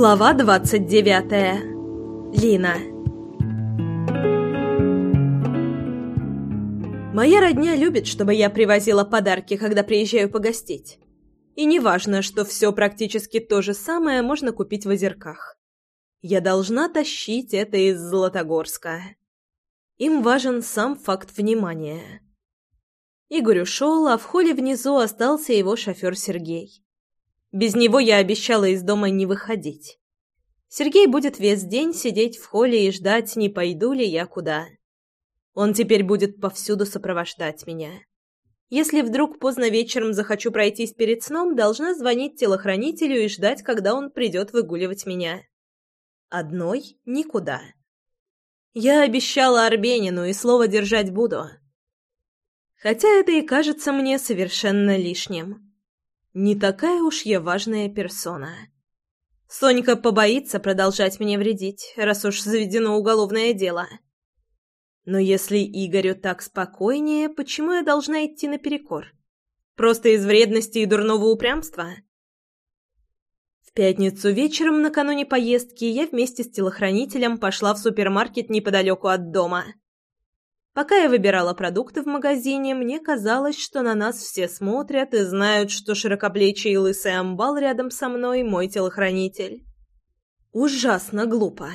Глава 29. Лина. Моя родня любит, чтобы я привозила подарки, когда приезжаю погостить. И неважно, что все практически то же самое можно купить в озерках. Я должна тащить это из Златогорска. Им важен сам факт внимания. Игорь ушел, а в холле внизу остался его шофер Сергей. Без него я обещала из дома не выходить. Сергей будет весь день сидеть в холле и ждать, не пойду ли я куда. Он теперь будет повсюду сопровождать меня. Если вдруг поздно вечером захочу пройтись перед сном, должна звонить телохранителю и ждать, когда он придет выгуливать меня. Одной никуда. Я обещала Арбенину и слово держать буду. Хотя это и кажется мне совершенно лишним. Не такая уж я важная персона. Сонька побоится продолжать мне вредить, раз уж заведено уголовное дело. Но если Игорю так спокойнее, почему я должна идти наперекор? Просто из вредности и дурного упрямства? В пятницу вечером накануне поездки я вместе с телохранителем пошла в супермаркет неподалеку от дома. Пока я выбирала продукты в магазине, мне казалось, что на нас все смотрят и знают, что широкоплечий и лысый амбал рядом со мной мой телохранитель. Ужасно глупо.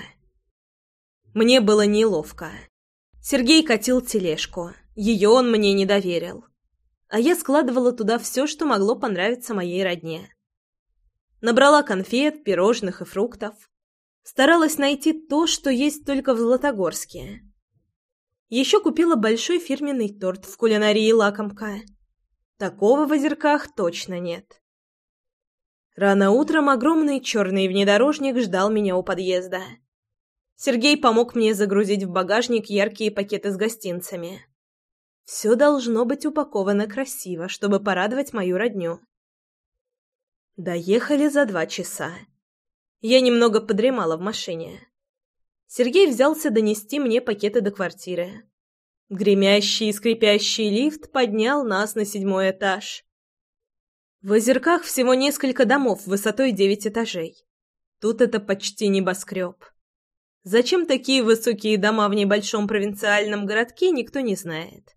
Мне было неловко. Сергей катил тележку. Ее он мне не доверил. А я складывала туда все, что могло понравиться моей родне. Набрала конфет, пирожных и фруктов. Старалась найти то, что есть только в Златогорске. Еще купила большой фирменный торт в кулинарии «Лакомка». Такого в озерках точно нет. Рано утром огромный черный внедорожник ждал меня у подъезда. Сергей помог мне загрузить в багажник яркие пакеты с гостинцами. Все должно быть упаковано красиво, чтобы порадовать мою родню. Доехали за два часа. Я немного подремала в машине. Сергей взялся донести мне пакеты до квартиры. Гремящий и скрипящий лифт поднял нас на седьмой этаж. В озерках всего несколько домов высотой девять этажей. Тут это почти небоскреб. Зачем такие высокие дома в небольшом провинциальном городке, никто не знает.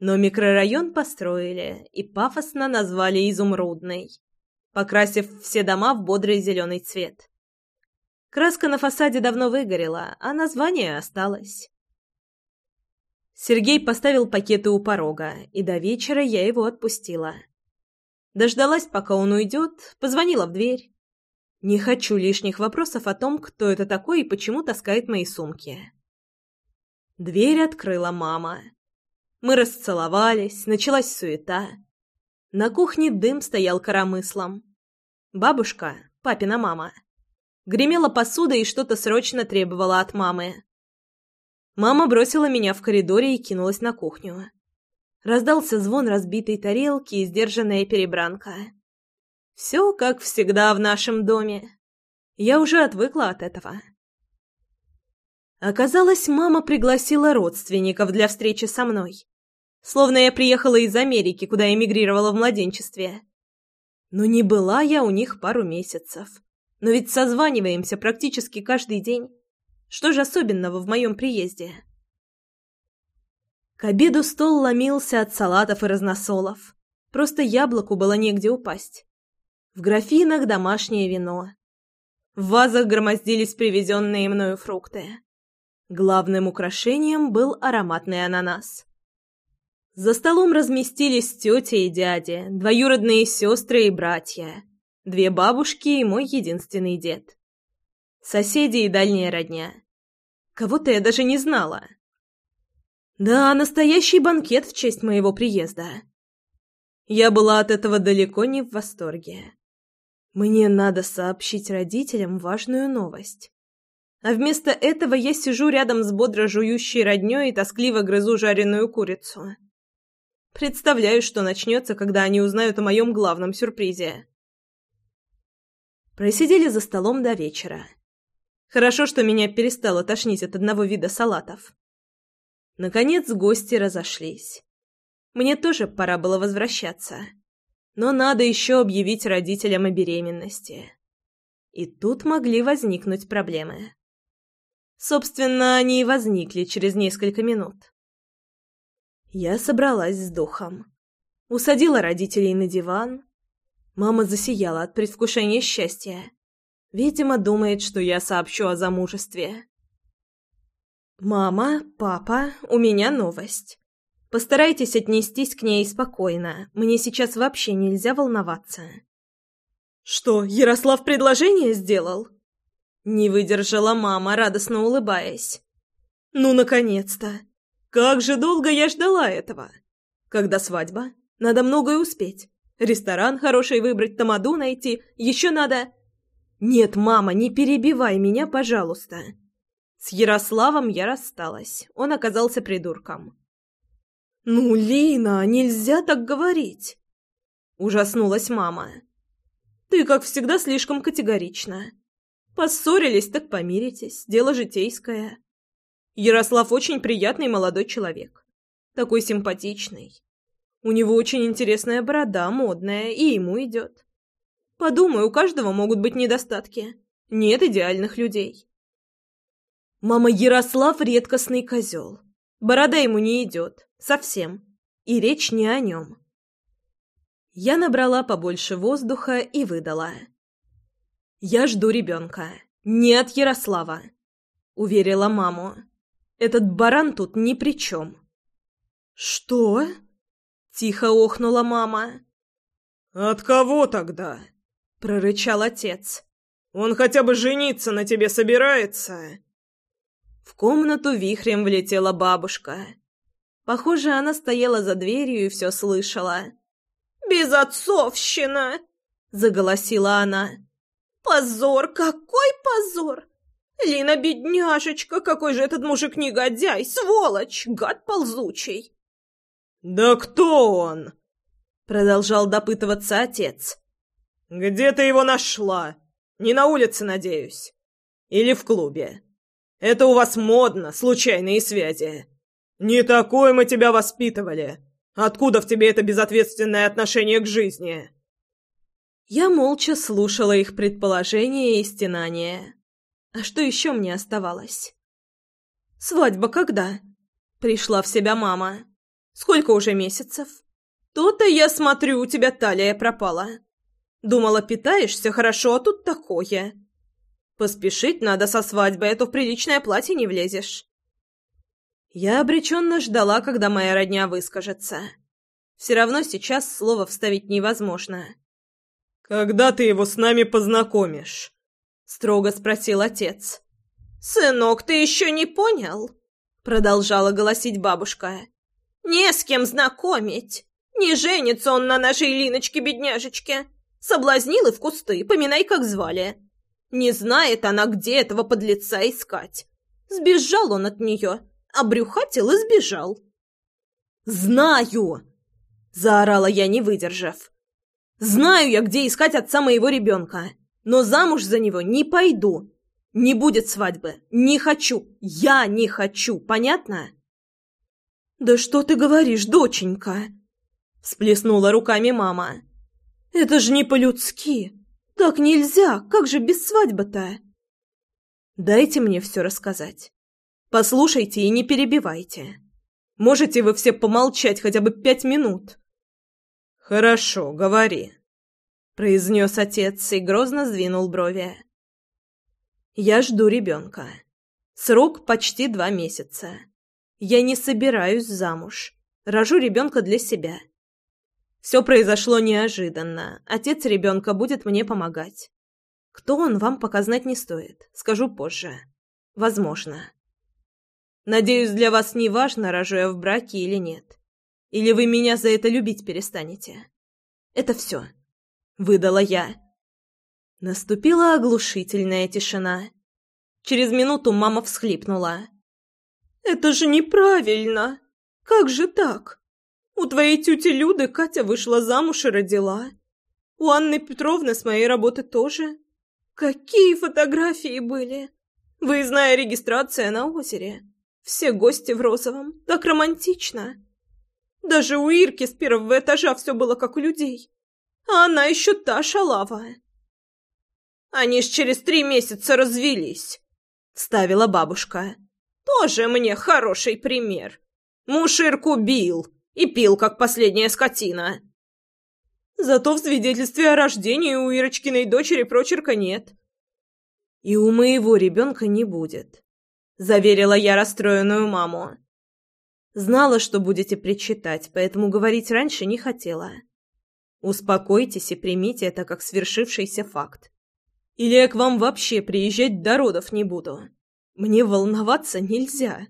Но микрорайон построили и пафосно назвали «Изумрудный», покрасив все дома в бодрый зеленый цвет. Краска на фасаде давно выгорела, а название осталось. Сергей поставил пакеты у порога, и до вечера я его отпустила. Дождалась, пока он уйдет, позвонила в дверь. Не хочу лишних вопросов о том, кто это такой и почему таскает мои сумки. Дверь открыла мама. Мы расцеловались, началась суета. На кухне дым стоял коромыслом. Бабушка, папина мама, Гремела посуда и что-то срочно требовала от мамы. Мама бросила меня в коридоре и кинулась на кухню. Раздался звон разбитой тарелки и сдержанная перебранка. Все как всегда в нашем доме. Я уже отвыкла от этого. Оказалось, мама пригласила родственников для встречи со мной. Словно я приехала из Америки, куда эмигрировала в младенчестве. Но не была я у них пару месяцев. Но ведь созваниваемся практически каждый день. Что же особенного в моем приезде? К обеду стол ломился от салатов и разносолов. Просто яблоку было негде упасть. В графинах домашнее вино. В вазах громоздились привезенные мною фрукты. Главным украшением был ароматный ананас. За столом разместились тетя и дядя, двоюродные сестры и братья две бабушки и мой единственный дед. Соседи и дальняя родня. Кого-то я даже не знала. Да, настоящий банкет в честь моего приезда. Я была от этого далеко не в восторге. Мне надо сообщить родителям важную новость. А вместо этого я сижу рядом с бодро жующей роднёй и тоскливо грызу жареную курицу. Представляю, что начнется, когда они узнают о моем главном сюрпризе. Просидели за столом до вечера. Хорошо, что меня перестало тошнить от одного вида салатов. Наконец гости разошлись. Мне тоже пора было возвращаться. Но надо еще объявить родителям о беременности. И тут могли возникнуть проблемы. Собственно, они и возникли через несколько минут. Я собралась с духом. Усадила родителей на диван. Мама засияла от предвкушения счастья. Видимо, думает, что я сообщу о замужестве. «Мама, папа, у меня новость. Постарайтесь отнестись к ней спокойно. Мне сейчас вообще нельзя волноваться». «Что, Ярослав предложение сделал?» Не выдержала мама, радостно улыбаясь. «Ну, наконец-то! Как же долго я ждала этого! Когда свадьба? Надо многое успеть. Ресторан хороший выбрать, тамаду найти. Еще надо...» «Нет, мама, не перебивай меня, пожалуйста!» С Ярославом я рассталась. Он оказался придурком. «Ну, Лина, нельзя так говорить!» Ужаснулась мама. «Ты, как всегда, слишком категорична. Поссорились, так помиритесь. Дело житейское. Ярослав очень приятный молодой человек. Такой симпатичный. У него очень интересная борода, модная, и ему идет. Подумай, у каждого могут быть недостатки. Нет идеальных людей. Мама Ярослав редкостный козел. Борода ему не идет. Совсем. И речь не о нем. Я набрала побольше воздуха и выдала. «Я жду ребенка. Не от Ярослава», — уверила маму. «Этот баран тут ни при чем». «Что?» — тихо охнула мама. «От кого тогда?» — прорычал отец. «Он хотя бы жениться на тебе собирается?» В комнату вихрем влетела бабушка. Похоже, она стояла за дверью и все слышала. «Безотцовщина!» — заголосила она. «Позор! Какой позор! Лина, бедняжечка, какой же этот мужик негодяй, сволочь, гад ползучий!» «Да кто он?» — продолжал допытываться отец. «Где ты его нашла? Не на улице, надеюсь? Или в клубе?» Это у вас модно, случайные связи. Не такой мы тебя воспитывали. Откуда в тебе это безответственное отношение к жизни?» Я молча слушала их предположения и стенания. А что еще мне оставалось? «Свадьба когда?» Пришла в себя мама. «Сколько уже месяцев?» «То-то, я смотрю, у тебя талия пропала. Думала, питаешься хорошо, а тут такое. Поспешить надо со свадьбой, а то в приличное платье не влезешь. Я обреченно ждала, когда моя родня выскажется. Все равно сейчас слово вставить невозможно. «Когда ты его с нами познакомишь?» — строго спросил отец. «Сынок, ты еще не понял?» — продолжала голосить бабушка. «Не с кем знакомить. Не женится он на нашей Линочке-бедняжечке. Соблазнил и в кусты, поминай, как звали. Не знает она, где этого подлеца искать. Сбежал он от нее, обрюхатил и сбежал. «Знаю!» — заорала я, не выдержав. «Знаю я, где искать отца моего ребенка, но замуж за него не пойду. Не будет свадьбы. Не хочу. Я не хочу. Понятно?» «Да что ты говоришь, доченька?» — всплеснула руками мама. «Это же не по-людски. «Так нельзя! Как же без свадьбы-то?» «Дайте мне все рассказать. Послушайте и не перебивайте. Можете вы все помолчать хотя бы пять минут?» «Хорошо, говори», — произнес отец и грозно сдвинул брови. «Я жду ребенка. Срок почти два месяца. Я не собираюсь замуж. Рожу ребенка для себя. Все произошло неожиданно. Отец ребенка будет мне помогать. Кто он, вам пока знать не стоит. Скажу позже. Возможно. Надеюсь, для вас не важно, рожу я в браке или нет. Или вы меня за это любить перестанете. Это все. Выдала я. Наступила оглушительная тишина. Через минуту мама всхлипнула. «Это же неправильно! Как же так?» У твоей тети Люды Катя вышла замуж и родила. У Анны Петровны с моей работы тоже. Какие фотографии были! Выездная регистрация на озере. Все гости в розовом. Так романтично. Даже у Ирки с первого этажа все было как у людей. А она еще та шалава. Они ж через три месяца развелись», — ставила бабушка. «Тоже мне хороший пример. Муж Ирку бил и пил, как последняя скотина». Зато в свидетельстве о рождении у Ирочкиной дочери прочерка нет. «И у моего ребенка не будет», — заверила я расстроенную маму. Знала, что будете причитать, поэтому говорить раньше не хотела. Успокойтесь и примите это как свершившийся факт. Или я к вам вообще приезжать до родов не буду. Мне волноваться нельзя.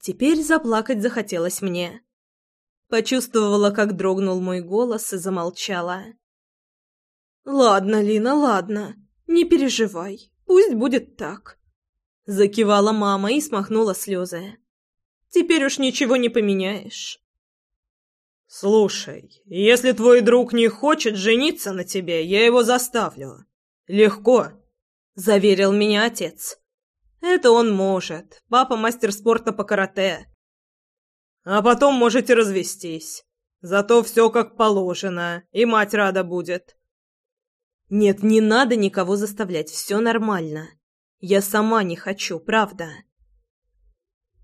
Теперь заплакать захотелось мне. Почувствовала, как дрогнул мой голос и замолчала. «Ладно, Лина, ладно. Не переживай. Пусть будет так». Закивала мама и смахнула слезы. «Теперь уж ничего не поменяешь». «Слушай, если твой друг не хочет жениться на тебе, я его заставлю. Легко», — заверил меня отец. «Это он может. Папа мастер спорта по карате. А потом можете развестись. Зато все как положено, и мать рада будет». «Нет, не надо никого заставлять, все нормально. Я сама не хочу, правда».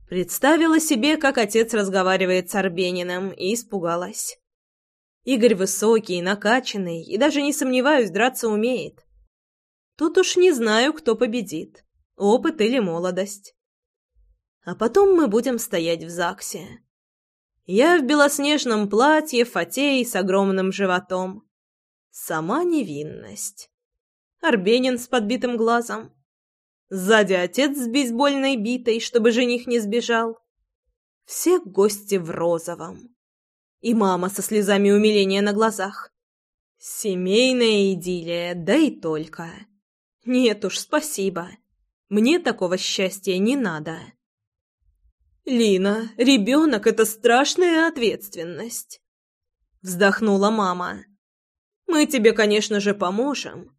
Представила себе, как отец разговаривает с Арбениным, и испугалась. Игорь высокий, накачанный, и даже не сомневаюсь, драться умеет. Тут уж не знаю, кто победит, опыт или молодость. А потом мы будем стоять в ЗАГСе. Я в белоснежном платье, фатей с огромным животом. Сама невинность. Арбенин с подбитым глазом. Сзади отец с бейсбольной битой, чтобы жених не сбежал. Все гости в розовом. И мама со слезами умиления на глазах. Семейная идиллия, да и только. Нет уж, спасибо. Мне такого счастья не надо. «Лина, ребенок — это страшная ответственность», — вздохнула мама. «Мы тебе, конечно же, поможем.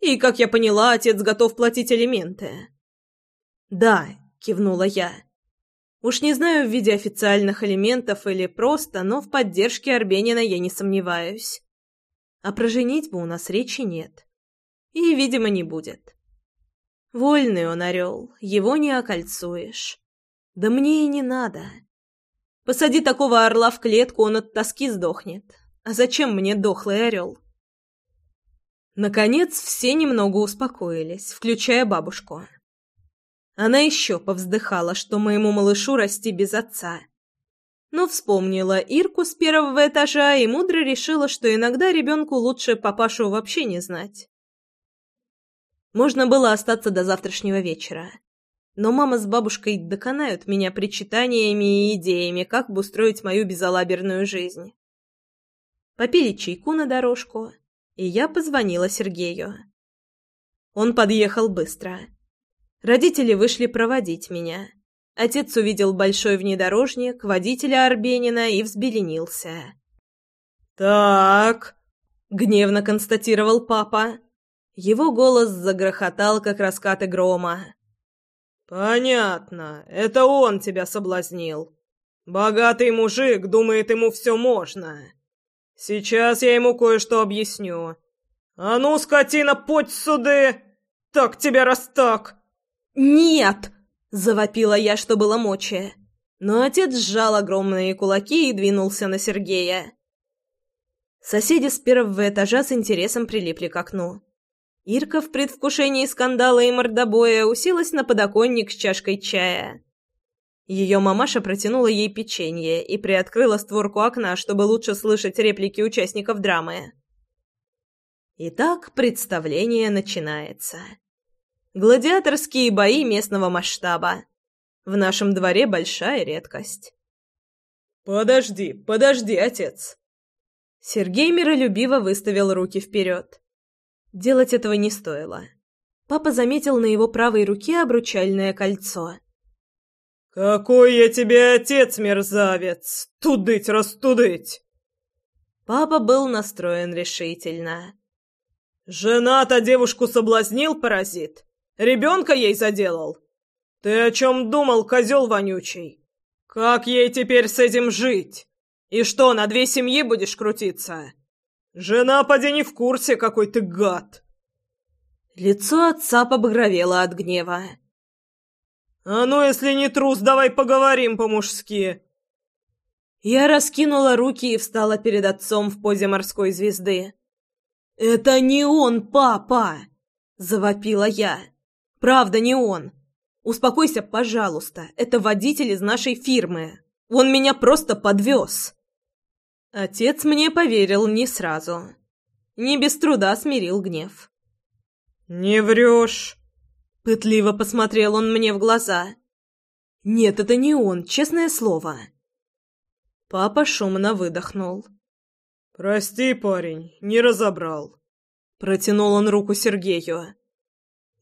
И, как я поняла, отец готов платить алименты». «Да», — кивнула я. «Уж не знаю, в виде официальных алиментов или просто, но в поддержке Арбенина я не сомневаюсь. А про женитьбу у нас речи нет. И, видимо, не будет. Вольный он орел, его не окольцуешь». Да мне и не надо. Посади такого орла в клетку, он от тоски сдохнет. А зачем мне дохлый орел? Наконец все немного успокоились, включая бабушку. Она еще повздыхала, что моему малышу расти без отца. Но вспомнила Ирку с первого этажа и мудро решила, что иногда ребенку лучше папашу вообще не знать. Можно было остаться до завтрашнего вечера но мама с бабушкой доконают меня причитаниями и идеями, как бы устроить мою безалаберную жизнь. Попили чайку на дорожку, и я позвонила Сергею. Он подъехал быстро. Родители вышли проводить меня. Отец увидел большой внедорожник, водителя Арбенина и взбеленился. «Так», — гневно констатировал папа. Его голос загрохотал, как раскаты грома. «Понятно. Это он тебя соблазнил. Богатый мужик думает, ему все можно. Сейчас я ему кое-что объясню. А ну, скотина, подь суды! Так тебя раз так!» «Нет!» — завопила я, что было мочи. Но отец сжал огромные кулаки и двинулся на Сергея. Соседи с первого этажа с интересом прилипли к окну. Ирка в предвкушении скандала и мордобоя уселась на подоконник с чашкой чая. Ее мамаша протянула ей печенье и приоткрыла створку окна, чтобы лучше слышать реплики участников драмы. Итак, представление начинается. Гладиаторские бои местного масштаба. В нашем дворе большая редкость. «Подожди, подожди, отец!» Сергей миролюбиво выставил руки вперед. Делать этого не стоило. Папа заметил на его правой руке обручальное кольцо. «Какой я тебе отец, мерзавец! Тудыть-растудыть!» Папа был настроен решительно. «Жена-то девушку соблазнил, паразит? Ребенка ей заделал? Ты о чем думал, козел вонючий? Как ей теперь с этим жить? И что, на две семьи будешь крутиться?» «Жена поди не в курсе, какой ты гад!» Лицо отца побагровело от гнева. «А ну, если не трус, давай поговорим по-мужски!» Я раскинула руки и встала перед отцом в позе морской звезды. «Это не он, папа!» — завопила я. «Правда, не он. Успокойся, пожалуйста. Это водитель из нашей фирмы. Он меня просто подвез». Отец мне поверил не сразу. Не без труда смирил гнев. «Не врешь!» Пытливо посмотрел он мне в глаза. «Нет, это не он, честное слово». Папа шумно выдохнул. «Прости, парень, не разобрал». Протянул он руку Сергею.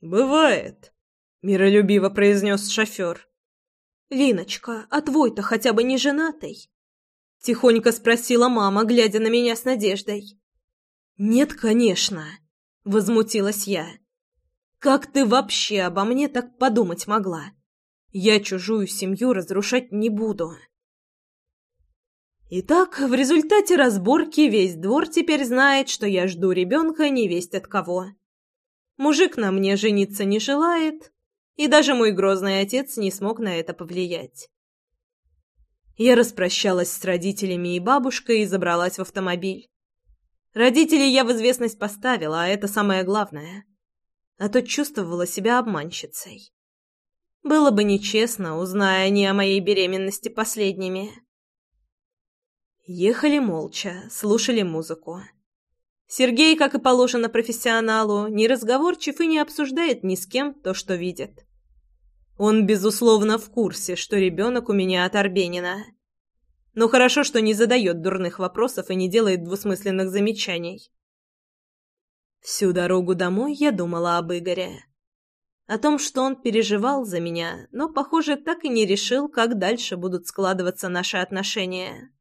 «Бывает», — миролюбиво произнес шофер. «Линочка, а твой-то хотя бы не женатый?» Тихонько спросила мама, глядя на меня с надеждой. «Нет, конечно», — возмутилась я. «Как ты вообще обо мне так подумать могла? Я чужую семью разрушать не буду». Итак, в результате разборки весь двор теперь знает, что я жду ребенка невесть от кого. Мужик на мне жениться не желает, и даже мой грозный отец не смог на это повлиять. Я распрощалась с родителями и бабушкой и забралась в автомобиль. Родителей я в известность поставила, а это самое главное. А то чувствовала себя обманщицей. Было бы нечестно, узная они о моей беременности последними. Ехали молча, слушали музыку. Сергей, как и положено профессионалу, не разговорчив и не обсуждает ни с кем то, что видит. Он, безусловно, в курсе, что ребенок у меня от Арбенина. Но хорошо, что не задает дурных вопросов и не делает двусмысленных замечаний. Всю дорогу домой я думала об Игоре. О том, что он переживал за меня, но, похоже, так и не решил, как дальше будут складываться наши отношения.